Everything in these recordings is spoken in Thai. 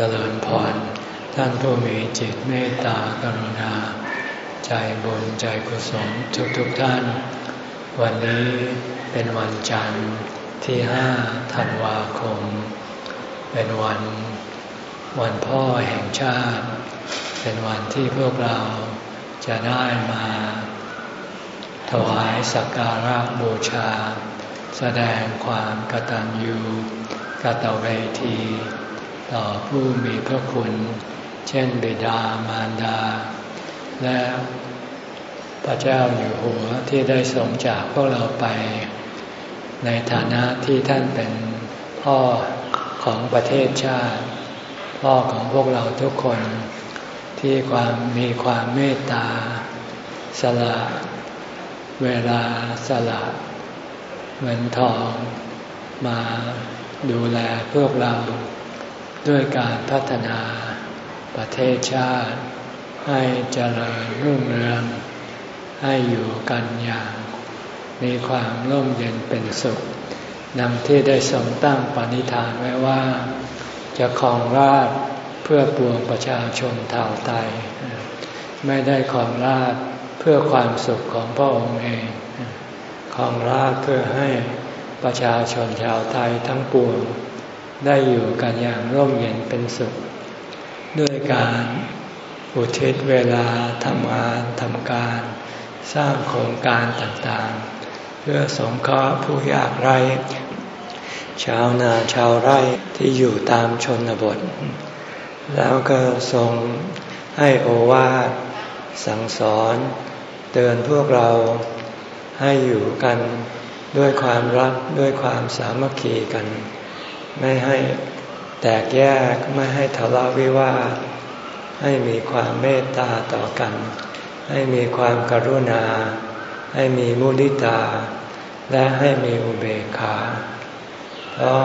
เจริญพร ท่านผู้มีจิตเมตตากรุณา ใจบุญใจกุศลทุกทุกท่าน วันนี้เป็นวันจันทร์ที่ห้าธันวาคม เป็นวัน วันพ่อแห่งชาติ เป็นวันที่พวกเราจะได้มา ถวายสักการะบูชา แสดงความกตัญญูกตเวที ต่อผู้มีพระคุณ เช่นบิดามารดา และพระเจ้าอยู่หัวที่ได้ทรงจากพวกเราไป ในฐานะที่ท่านเป็นพ่อของประเทศชาติ พ่อของพวกเราทุกคนที่ความมีความเมตตา สละเวลาสละเงินทองมาดูแลพวกเรา ด้วยการพัฒนาประเทศชาติ ให้เจริญรุ่งเรือง ให้อยู่กันอย่าง มีความร่มเย็นเป็นสุขนังที่ได้ทรงตั้งปณิธานไว้ว่า จะครองราชเพื่อปวงประชาชนท่าไตไม่ได้ครองราชเพื่อความสุขของพระองค์เองครองราชเพื่อให้ประชาชนชาวไทยทั้งปวง ได้อยู่กันอย่างร่มเย็นเป็นสุข ด้วยการอุทิศเวลาทำงานทำการ สร้างโครงการต่างๆ เพื่อสงเคราะห์ผู้ยากไร้ ชาวนาชาวไร่ที่อยู่ตามชนบท แล้วก็ทรงให้โอวาทสั่งสอนเตือนพวกเราให้อยู่กันด้วยความรักด้วยความสามัคคีกัน ไม่ให้แตกแยกไม่ให้ทะเลาะวิวาทให้มีความเมตตาต่อกัน ให้มีความกรุณา ให้มีมุทิตา และให้มีอุเบกขา เพราะ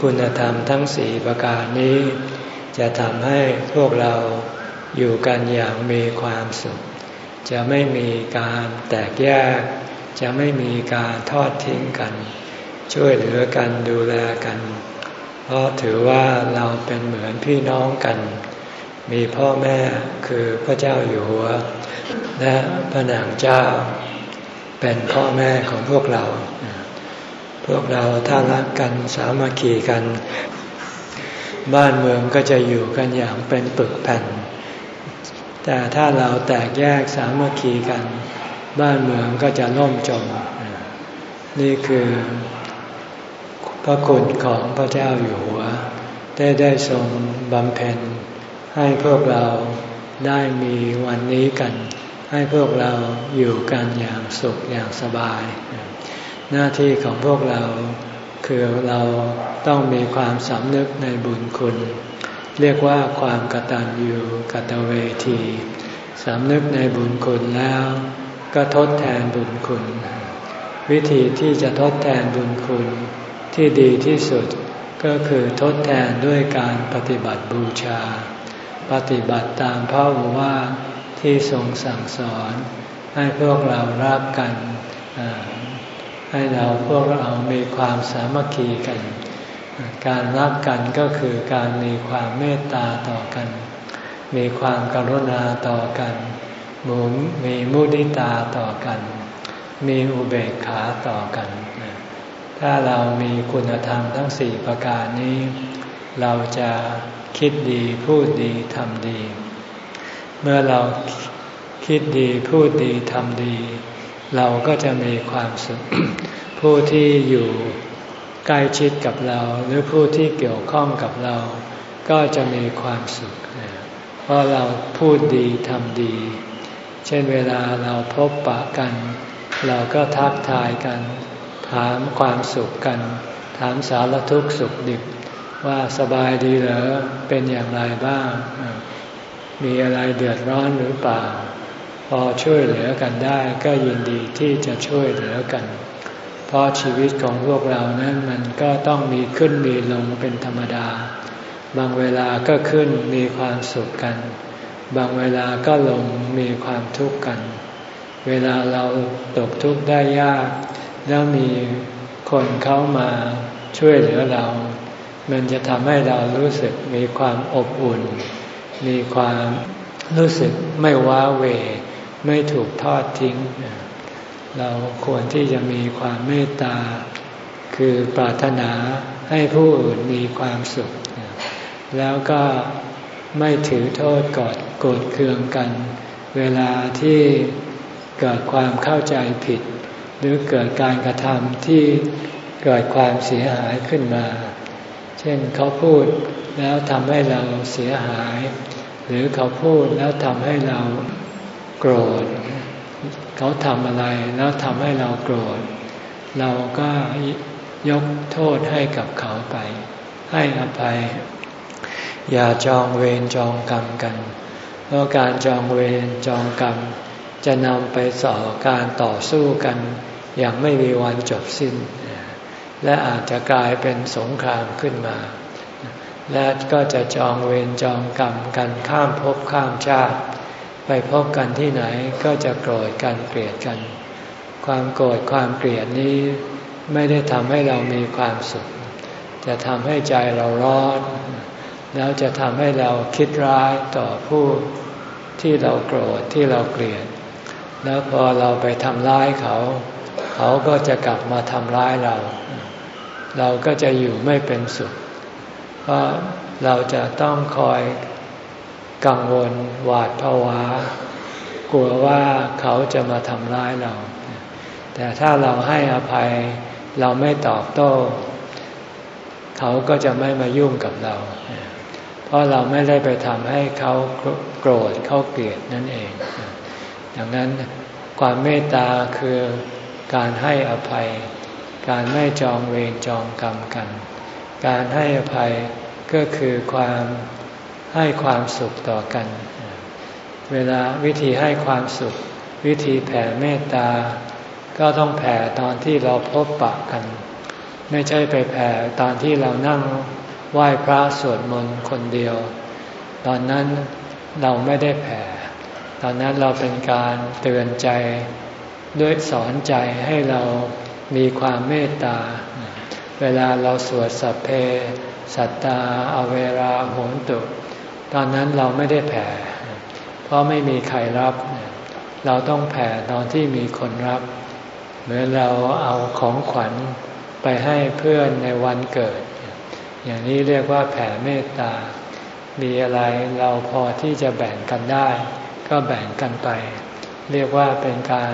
คุณธรรมทั้งสี่ประการนี้ จะทำให้พวกเราอยู่กันอย่างมีความสุข จะไม่มีการแตกแยก จะไม่มีการทอดทิ้งกัน ช่วยเหลือกันดูแลกัน เพราะถือว่าเราเป็นเหมือนพี่น้องกัน มีพ่อแม่คือพระเจ้าอยู่หัว และพระนางเจ้า เป็นพ่อแม่ของพวกเรา พวกเราถ้ารักกันสามัคคีกัน บ้านเมืองก็จะอยู่กันอย่างเป็นปึกแผ่น แต่ถ้าเราแตกแยกสามัคคีกัน บ้านเมืองก็จะล่มจม นี่คือ พระคุณของพระเจ้าอยู่หัว ได้ได้ทรงบำเพ็ญ ให้พวกเราได้มีวันนี้กัน ให้พวกเราอยู่กันอย่างสุขอย่างสบาย หน้าที่ของพวกเราคือเราต้องมีความสำนึกในบุญคุณ เรียกว่าความกตัญญูกตเวทีสำนึกในบุญคุณแล้วก็ทดแทนบุญคุณ วิธีที่จะทดแทนบุญคุณ ที่ดีที่สุดก็คือทดแทนด้วยการปฏิบัติบูชา ปฏิบัติตามพระอุว่าที่ทรงสั่งสอน ให้พวกเรารักกัน ให้เราพวกเรามีความสามัคคีกัน การรักกันก็คือการมีความเมตตาต่อกัน มีความกรุณาต่อกันมุมีมุนิตาต่อกัน มีอุเบกขาต่อกัน ถ้าเรามีคุณธรรมทั้งสี่ประการนี้ เราจะคิดดีพูดดีทำดี เมื่อเราคิดดีพูดดีทำดี เราก็จะมีความสุข ผู้ที่อยู่ใกล้ชิดกับเรา หรือผู้ที่เกี่ยวข้องกับเรา ก็จะมีความสุข เพราะเราพูดดีทำดี เช่นเวลาเราพบปะกัน เราก็ทักทายกัน ถามความสุขกัน ถามสารทุกข์สุขดิบ ว่าสบายดีเหรอเป็นอย่างไรบ้าง มีอะไรเดือดร้อนหรือเปล่า พอช่วยเหลือกันได้ก็ยินดีที่จะช่วยเหลือกัน เพราะชีวิตของพวกเรานั้นมันก็ต้องมีขึ้นมีลงเป็นธรรมดา บางเวลาก็ขึ้นมีความสุขกัน บางเวลาก็ลงมีความทุกข์กัน เวลาเราตกทุกข์ได้ยาก แล้วมีคนเขามาช่วยเหลือเรา มันจะทำให้เรารู้สึกมีความอบอุ่น มีความรู้สึกไม่ว้าเว ไม่ถูกทอดทิ้ง เราควรที่จะมีความเมตตา คือปรารถนาให้ผู้อื่นมีความสุข แล้วก็ไม่ถือโทษกอดโกรธเคืองกัน เวลาที่เกิดความเข้าใจผิด หรือเกิดการกระทำที่เกิดความเสียหายขึ้นมา เช่นเขาพูดแล้วทำให้เราเสียหาย หรือเขาพูดแล้วทำให้เราโกรธ เขาทำอะไรแล้วทำให้เราโกรธ เราก็ยกโทษให้กับเขาไป ให้อภัย อย่าจองเวรจองกรรมกันเพราะการจองเวรจองกรรมจะนำไปสู่การต่อสู้กัน อย่างไม่มีวันจบสิ้น และอาจจะกลายเป็นสงครามขึ้นมา และก็จะจองเวรจองกรรมกันข้ามภพข้ามชาติ ไปพบกันที่ไหนก็จะโกรธกันเกลียดกัน ความโกรธความเกลียดนี้ไม่ได้ทำให้เรามีความสุข จะทำให้ใจเราร้อน แล้วจะทำให้เราคิดร้ายต่อผู้ที่เราโกรธที่เราเกลียด แล้วพอเราไปทำร้ายเขา เขาก็จะกลับมาทำร้ายเรา เราก็จะอยู่ไม่เป็นสุข เพราะเราจะต้องคอยกังวลหวาดภาวะกลัวว่าเขาจะมาทำร้ายเรา แต่ถ้าเราให้อภัย เราไม่ตอบโต้ เขาก็จะไม่มายุ่งกับเรา เพราะเราไม่ได้ไปทำให้เขาโกรธเขาเกลียดนั่นเอง ดังนั้นความเมตตาคือ การให้อภัย การไม่จองเวรจองกรรมกัน การให้อภัยก็คือความให้ความสุขต่อกัน เวลาวิธีให้ความสุข วิธีแผ่เมตตา ก็ต้องแผ่ตอนที่เราพบปะกัน ไม่ใช่ไปแผ่ตอนที่เรานั่งไหว้พระสวดมนต์คนเดียว ตอนนั้นเราไม่ได้แผ่ ตอนนั้นเราเป็นการเตือนใจ ด้วยสอนใจให้เรามีความเมตตา เวลาเราสวดสัพเพ สัตตาอเวราโหนตุ ตอนนั้นเราไม่ได้แผ่ เพราะไม่มีใครรับ เราต้องแผ่ตอนที่มีคนรับ เหมือนเราเอาของขวัญไปให้เพื่อนในวันเกิด อย่างนี้เรียกว่าแผ่เมตตา มีอะไรเราพอที่จะแบ่งกันได้ ก็แบ่งกันไป เรียกว่าเป็นการ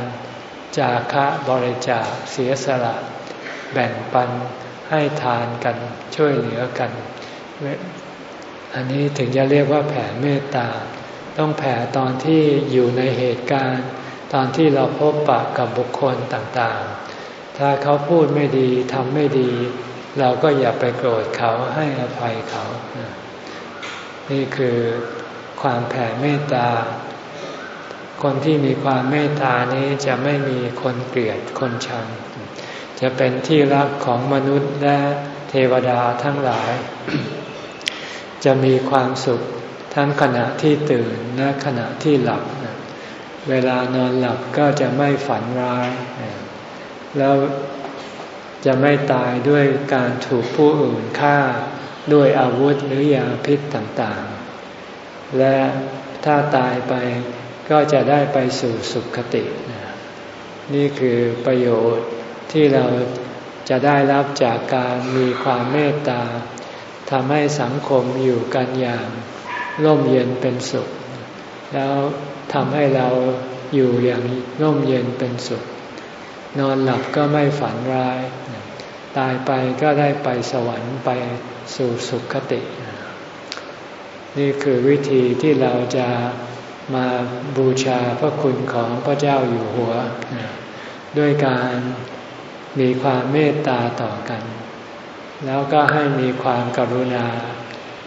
จาคะบริจาคเสียสละ แบ่งปันให้ทานกันช่วยเหลือกัน อันนี้ถึงจะเรียกว่าแผ่เมตตา ต้องแผ่ตอนที่อยู่ในเหตุการณ์ ตอนที่เราพบปะกับบุคคลต่างๆ ถ้าเขาพูดไม่ดีทำไม่ดี เราก็อย่าไปโกรธเขาให้อภัยเขา นี่คือความแผ่เมตตา คนที่มีความเมตตานี้จะไม่มีคนเกลียดคนชัง จะเป็นที่รักของมนุษย์และเทวดาทั้งหลาย จะมีความสุขทั้งขณะที่ตื่นและขณะที่หลับ เวลานอนหลับก็จะไม่ฝันร้าย แล้วจะไม่ตายด้วยการถูกผู้อื่นฆ่าด้วยอาวุธหรือยาพิษต่างๆ และถ้าตายไป ก็จะได้ไปสู่สุขติ นี่คือประโยชน์ที่เราจะได้รับจากการมีความเมตตาทำให้สังคมอยู่กันอย่างร่มเย็นเป็นสุข แล้วทำให้เราอยู่อย่างร่มเย็นเป็นสุข นอนหลับก็ไม่ฝันร้าย ตายไปก็ได้ไปสวรรค์ไปสู่สุขคติ นี่คือวิธีที่เราจะ มาบูชาพระคุณของพระเจ้าอยู่หัว ด้วยการมีความเมตตาต่อกัน แล้วก็ให้มีความกรุณา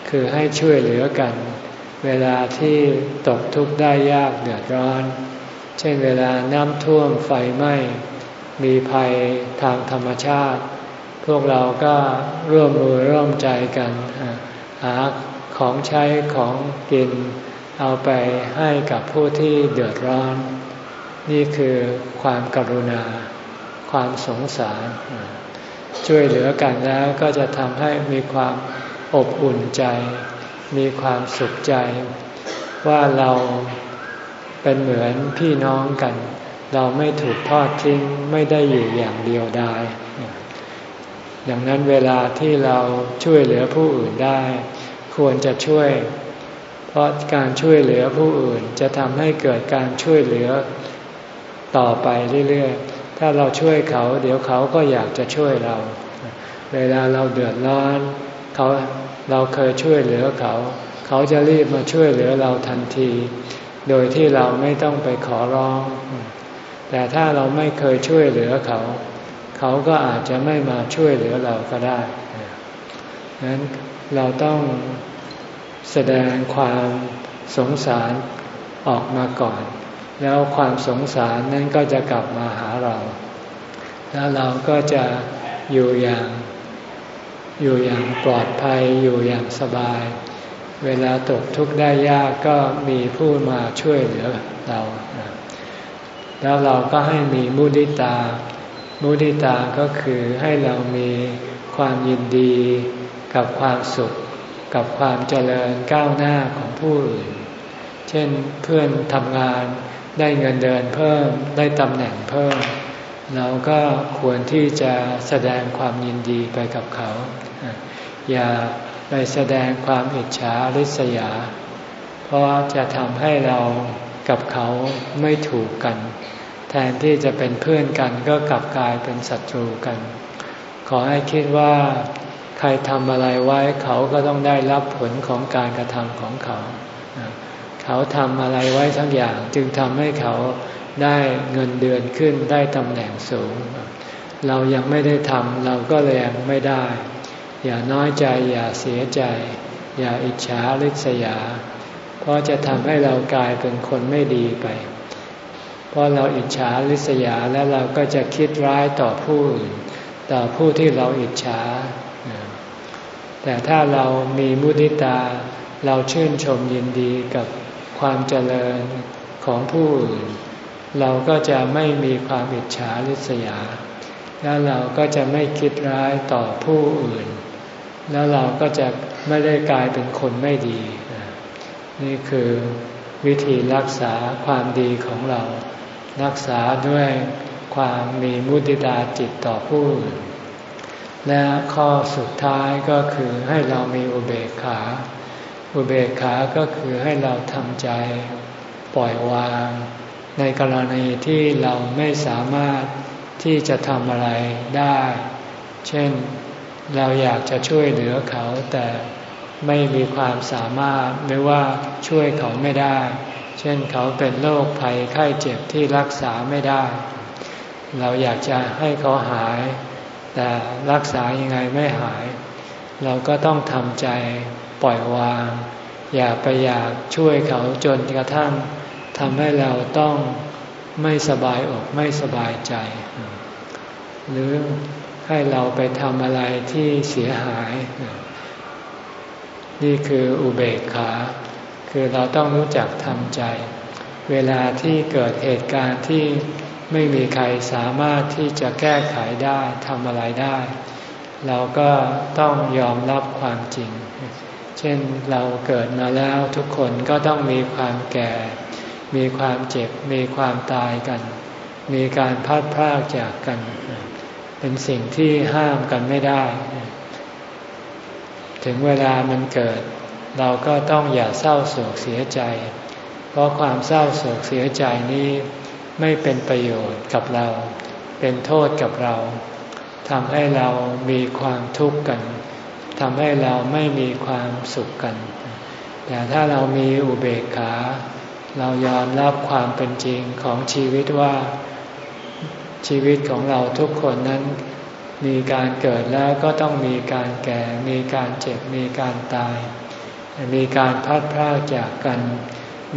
คือให้ช่วยเหลือกัน เวลาที่ตกทุกข์ได้ยากเดือดร้อน เช่นเวลาน้ำท่วมไฟไหม้มีภัยทางธรรมชาติ พวกเราก็ร่วมมือร่วมใจกัน หาของใช้ของกิน เอาไปให้กับผู้ที่เดือดร้อน นี่คือความกรุณา ความสงสาร ช่วยเหลือกันแล้วก็จะทำให้มีความอบอุ่นใจ มีความสุขใจ ว่าเราเป็นเหมือนพี่น้องกัน เราไม่ถูกทอดทิ้งไม่ได้อยู่อย่างเดียวดายดังนั้นเวลาที่เราช่วยเหลือผู้อื่นได้ ควรจะช่วย เพราะการช่วยเหลือผู้อื่นจะทำให้เกิดการช่วยเหลือต่อไปเรื่อยๆ ถ้าเราช่วยเขา เดี๋ยวเขาก็อยากจะช่วยเรา เวลาเราเดือดร้อนเขาเราเคยช่วยเหลือเขา เขาจะรีบมาช่วยเหลือเราทันที โดยที่เราไม่ต้องไปขอร้อง แต่ถ้าเราไม่เคยช่วยเหลือเขา เขาก็อาจจะไม่มาช่วยเหลือเราก็ได้ดังนั้นเราต้อง แสดงความสงสารออกมาก่อน แล้วความสงสารนั้นก็จะกลับมาหาเรา แล้วเราก็จะอยู่อย่างอยู่อย่างปลอดภัยอยู่อย่างสบาย เวลาตกทุกข์ได้ยากก็มีผู้มาช่วยเหลือเรา แล้วเราก็ให้มีมุติตา มุติตาก็คือให้เรามีความยินดีกับความสุข กับความเจริญก้าวหน้าของผู้อื่น เช่นเพื่อนทำงานได้เงินเดือนเพิ่มได้ตำแหน่งเพิ่ม เราก็ควรที่จะแสดงความยินดีไปกับเขา อย่าไปแสดงความอิจฉาริษยา เพราะจะทำให้เรากับเขาไม่ถูกกัน แทนที่จะเป็นเพื่อนกันก็กลับกลายเป็นศัตรูกัน ขอให้คิดว่า ใครทำอะไรไว้ เขาก็ต้องได้รับผลของการกระทำของเขา เขาทำอะไรไว้ทั้งอย่าง จึงทำให้เขาได้เงินเดือนขึ้นได้ตำแหน่งสูง เรายังไม่ได้ทำเราก็เลยยังไม่ได้ อย่าน้อยใจอย่าเสียใจ อย่าอิจฉาริษยา เพราะจะทำให้เรากลายเป็นคนไม่ดีไป เพราะเราอิจฉาริษยาแล้วเราก็จะคิดร้ายต่อผู้อื่น ต่อผู้ที่เราอิจฉา แต่ถ้าเรามีมุติตา เราชื่นชมยินดีกับความเจริญของผู้อื่น เราก็จะไม่มีความอิจฉาริษยา แล้วเราก็จะไม่คิดร้ายต่อผู้อื่น แล้วเราก็จะไม่ได้กลายเป็นคนไม่ดี นี่คือวิธีรักษาความดีของเรา รักษาด้วยความมีมุติตาจิตต่อผู้อื่น และข้อสุดท้ายก็คือให้เรามีอุเบกขา อุเบกขาก็คือให้เราทำใจปล่อยวาง ในกรณีที่เราไม่สามารถที่จะทำอะไรได้ เช่นเราอยากจะช่วยเหลือเขาแต่ไม่มีความสามารถหรือว่าช่วยเขาไม่ได้ เช่นเขาเป็นโรคภัยไข้เจ็บที่รักษาไม่ได้ เราอยากจะให้เขาหาย แต่รักษายังไงไม่หาย เราก็ต้องทำใจปล่อยวาง อย่าไปอยากช่วยเขาจนกระทั่งทำให้เราต้องไม่สบายอกไม่สบายใจ หรือให้เราไปทำอะไรที่เสียหาย นี่คืออุเบกขา คือเราต้องรู้จักทำใจ เวลาที่เกิดเหตุการณ์ที่ ไม่มีใครสามารถที่จะแก้ไขได้ทำอะไรได้ เราก็ต้องยอมรับความจริง เช่นเราเกิดมาแล้วทุกคนก็ต้องมีความแก่ มีความเจ็บ มีความตายกัน มีการพัดพรากจากกัน เป็นสิ่งที่ห้ามกันไม่ได้ ถึงเวลามันเกิด เราก็ต้องอย่าเศร้าโศกเสียใจ เพราะความเศร้าโศกเสียใจนี้ ไม่เป็นประโยชน์กับเรา เป็นโทษกับเราทำให้เรามีความทุกข์กันทำให้เราไม่มีความสุขกัน แต่ถ้าเรามีอุเบกขา เรายอมรับความเป็นจริงของชีวิตว่าชีวิตของเราทุกคนนั้นมีการเกิดแล้วก็ต้องมีการแก่ มีการเจ็บ มีการตาย มีการพัดพรากจากกัน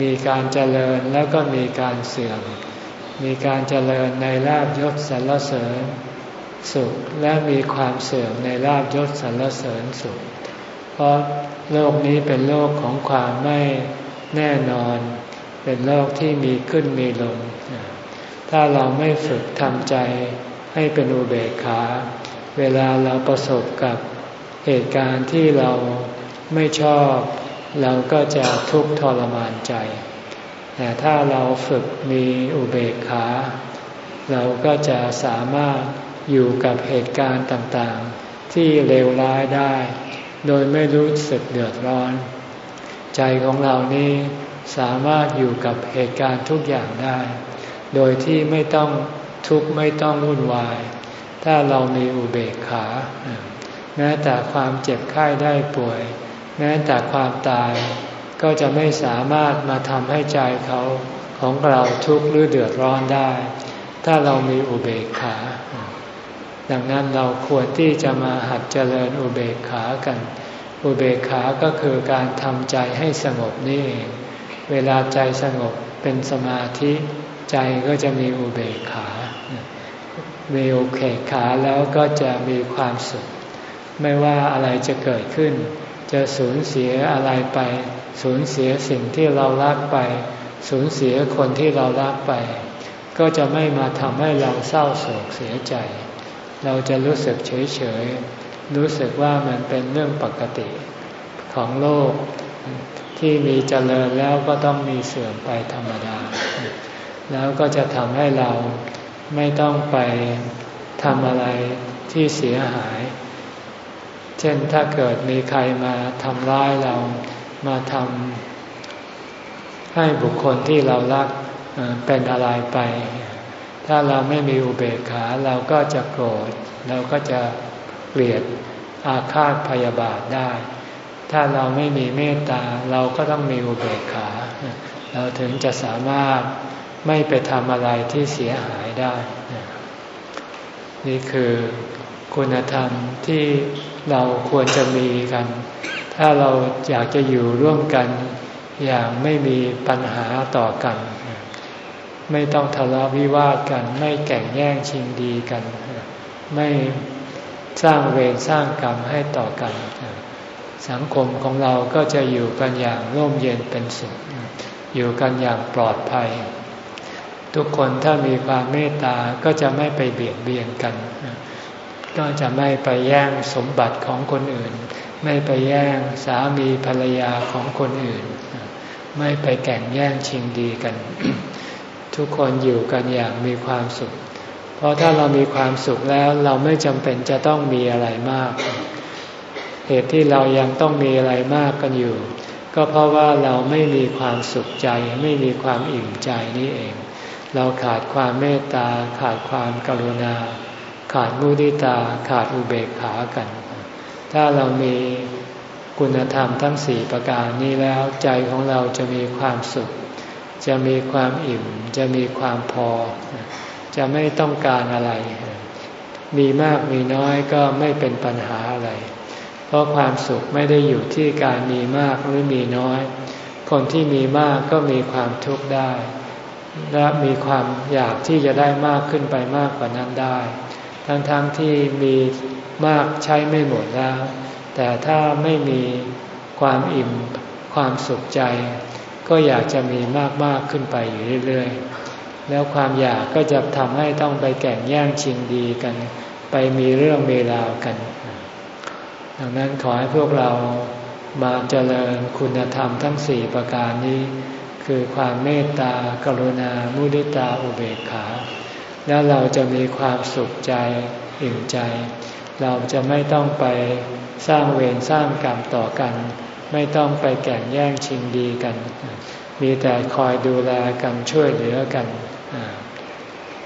มีการเจริญแล้วก็มีการเสื่อม มีการเจริญในลาบยศสรรเสริญสุขและมีความเสื่อมในลาบยศสรรเสริญสุข เพราะโลกนี้เป็นโลกของความไม่แน่นอน เป็นโลกที่มีขึ้นมีลง ถ้าเราไม่ฝึกทำใจให้เป็นอุเบกขา เวลาเราประสบกับเหตุการณ์ที่เราไม่ชอบ เราก็จะทุกข์ทรมานใจ แต่ถ้าเราฝึกมีอุเบกขา เราก็จะสามารถอยู่กับเหตุการณ์ต่างๆ ที่เลวร้ายได้ โดยไม่รู้สึกเดือดร้อน ใจของเรานี่สามารถอยู่กับเหตุการณ์ทุกอย่างได้ โดยที่ไม่ต้องทุกข์ไม่ต้องวุ่นวาย ถ้าเรามีอุเบกขา แม้แต่ความเจ็บไข้ได้ป่วย แม้แต่ความตาย ก็จะไม่สามารถมาทำให้ใจเขาของเราทุกข์หรือเดือดร้อนได้ ถ้าเรามีอุเบกขา ดังนั้นเราควรที่จะมาหัดเจริญอุเบกขากัน อุเบกขาก็คือการทำใจให้สงบนี่เองเวลาใจสงบเป็นสมาธิใจก็จะมีอุเบกขามีอุเบกขาแล้วก็จะมีความสุข ไม่ว่าอะไรจะเกิดขึ้น จะสูญเสียอะไรไป สูญเสียสิ่งที่เรารักไป สูญเสียคนที่เรารักไป ก็จะไม่มาทำให้เราเศร้าโศกเสียใจ เราจะรู้สึกเฉยเฉยรู้สึกว่ามันเป็นเรื่องปกติของโลกที่มีเจริญแล้วก็ต้องมีเสื่อมไปธรรมดา แล้วก็จะทำให้เราไม่ต้องไปทำอะไรที่เสียหาย ช่นถ้าเกิดมีใครมาทำร้ายเรามาทำให้บุคคลที่เรารักเป็นอะไรไป ถ้าเราไม่มีอุเบกขาเราก็จะโกรธ เราก็จะเกลียดอาฆาตพยาบาทได้ ถ้าเราไม่มีเมตตาเราก็ต้องมีอุเบกขา เราถึงจะสามารถไม่ไปทำอะไรที่เสียหายได้ นี่คือคุณธรรมที่ เราควรจะมีกัน ถ้าเราอยากจะอยู่ร่วมกัน อย่างไม่มีปัญหาต่อกัน ไม่ต้องทะเลาะวิวาทกัน ไม่แข่งแย่งชิงดีกัน ไม่สร้างเวรสร้างกรรมให้ต่อกัน สังคมของเราก็จะอยู่กันอย่างร่มเย็นเป็นสุข อยู่กันอย่างปลอดภัย ทุกคนถ้ามีความเมตตาก็จะไม่ไปเบียดเบียนกัน ก็จะไม่ไปแย่งสมบัติของคนอื่น ไม่ไปแย่งสามีภรรยาของคนอื่น ไม่ไปแข่งแย่งชิงดีกัน ทุกคนอยู่กันอย่างมีความสุข เพราะถ้าเรามีความสุขแล้วเราไม่จำเป็นจะต้องมีอะไรมาก เหตุที่เรายังต้องมีอะไรมากกันอยู่ ก็เพราะว่าเราไม่มีความสุขใจ ไม่มีความอิ่มใจนี่เอง เราขาดความเมตตาขาดความกรุณา ขาดมุทิตาขาดอุเบกขากัน ถ้าเรามีคุณธรรมทั้งสี่ประการนี้แล้วใจของเราจะมีความสุข จะมีความอิ่ม จะมีความพอ จะไม่ต้องการอะไร มีมากมีน้อยก็ไม่เป็นปัญหาอะไร เพราะความสุขไม่ได้อยู่ที่การมีมากหรือมีน้อย คนที่มีมากก็มีความทุกข์ได้ และมีความอยากที่จะได้มากขึ้นไปมากกว่านั้นได้ ทั้งๆทที่มีมากใช้ไม่หมดแล้ว แต่ถ้าไม่มีความอิ่มความสุขใจ ก็อยากจะมีมากมากขึ้นไปอยู่เรื่อยๆ แล้วความอยากก็จะทำให้ต้องไปแข่งแย่งชิงดีกัน ไปมีเรื่องเมราวกัน ดังนั้นขอให้พวกเรามาเจริญคุณธรรมทั้งสี่ประการนี้ คือความเมตตากรุณา มุทิตาอุเบกขา แล้วเราจะมีความสุขใจอิ่มใจ เราจะไม่ต้องไปสร้างเวรสร้างกรรมต่อกัน ไม่ต้องไปแก่งแย่งชิงดีกัน มีแต่คอยดูแลกันช่วยเหลือกัน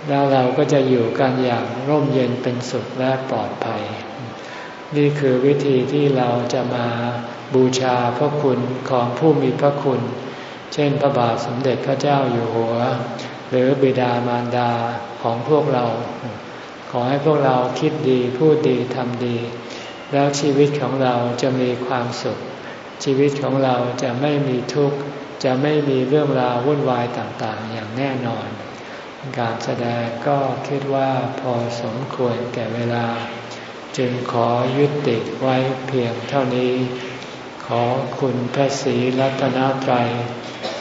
แล้วเราก็จะอยู่กันอย่างร่มเย็นเป็นสุขและปลอดภัย นี่คือวิธีที่เราจะมาบูชาพระคุณของผู้มีพระคุณ เช่นพระบาทสมเด็จพระเจ้าอยู่หัว หรือบิดามารดาของพวกเรา ขอให้พวกเราคิดดีพูดดีทำดี แล้วชีวิตของเราจะมีความสุข ชีวิตของเราจะไม่มีทุกข์ จะไม่มีเรื่องราววุ่นวายต่างๆ อย่างแน่นอน การแสดงก็คิดว่าพอสมควรแก่เวลา จึงขอยุติไว้เพียงเท่านี้ ขอคุณพระศรีรัตนตรัย